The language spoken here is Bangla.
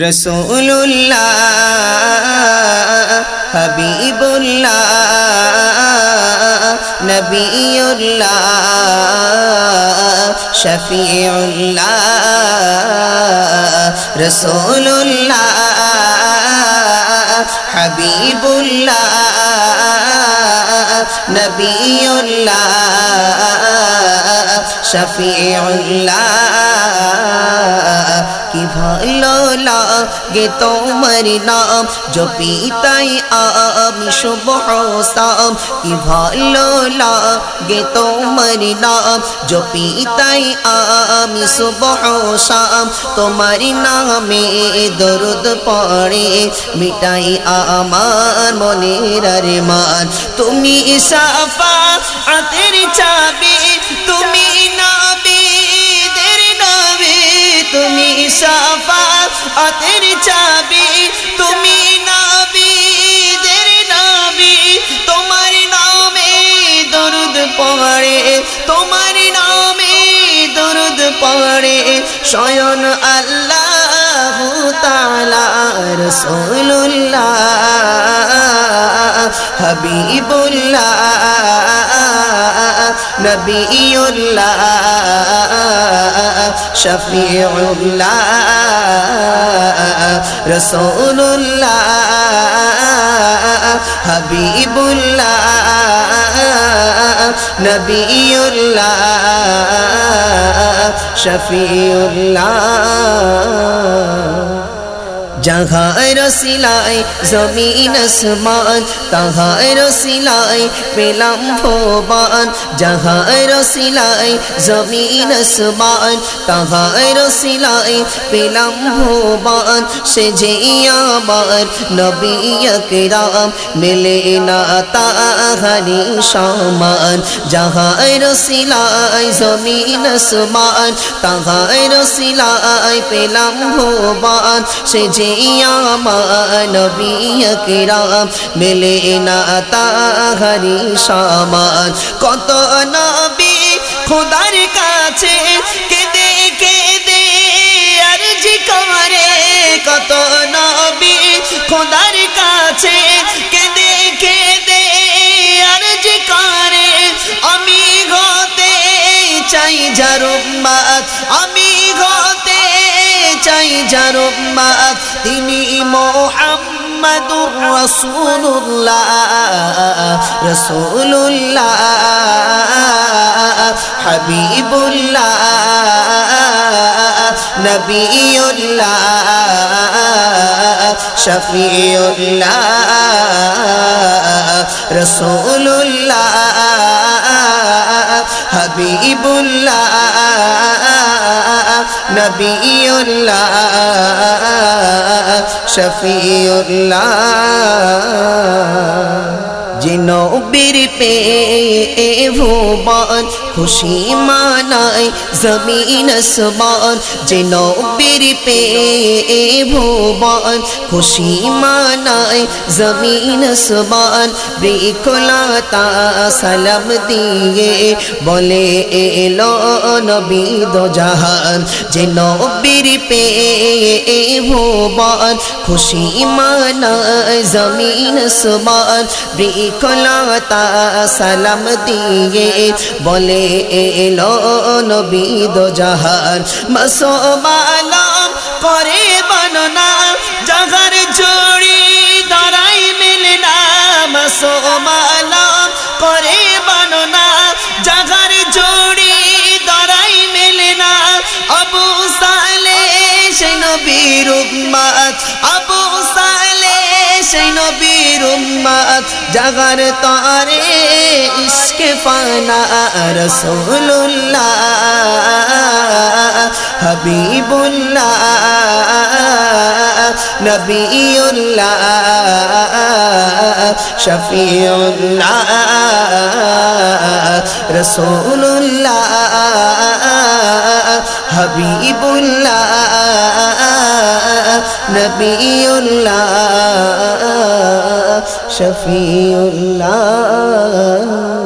رسول الله حبيب الله نبي الله شفيع الله رسول الله حبيب الله نبي الله شفيع الله ভালো লাগে তোমার নাম জপিতাই আমি শুভ সাম কি ভালো লাগে তোমার নাম জপিতাই আমি শুভ সাম তোমার নামে দরুদ পড়ে মিটাই আমার মনের আরে মান তুমি সাফা আতের চাবি তোমার নামে দরুদ পড়ে স্বয়ন আল্লাহ তালা রসুল্লাহ হাবিবুল্লাহ নবীউল্লাহ شفيع الله رسول الله حبيب الله نبي الله شفيع الله. জাহার সিলাই জমিন আসমান তাহার সিলাই পেলাম ভোবান জাহার সিলাই জমিন আসমান তাহার সিলাই পেলাম ভোবান সে যে আমার নবী একরাম মিলে না তাহারি সমান জাহার সিলাই জমিন আসমান তাহার সিলাই পেলাম ভোবান সে যে আমার নবী কিরাম, মিলে না তাহারি সমান। কত নবী খোদার কাছে কেঁদে কেঁদে আরজি করে। কত নবী খোদার কাছে কেঁদে কেঁদে আরজি করে। আমি হতে চাই জারুম্মাত আমি হতে চাই জারুম্মাত তিনি মোহাম্মদুর রাসূলুল্লাহ রাসূলুল্লাহ হাবিবুল্লাহ নবীউল্লাহ শফিউল্লাহ রাসূলুল্লাহ হাবিবুল্লাহ نبی اللہ شفیع اللہ جنوں بر پہ وہ بات খুশি মানায় জমিন আসমান, যে নবীর পে ভুবন। খুশি মানায় জমিন আসমান বৃকলতা সালাম দিয়ে বলে, এলো নবী দো জাহান, যে নবীর পে ভুবন। খুশি মানায় জমিন আসমান বৃকলতা সালাম দিয়ে বলে এলো নবী দো জাহান। মসোমালাম করে বননা জাগার জড়ি দাঁড়াই মেলে না। মসোমালাম করে বননা জাগার জড়ি দাঁড়াই মেলে না। আবু সালে সে নবীর উম্মাত, আবু সালে সেই امت، جگر تارے عشق فنا رسول اللہ حبیب اللہ نبی اللہ شفیع اللہ رسول اللہ حبیب اللہ نبی اللہ شفیع اللہ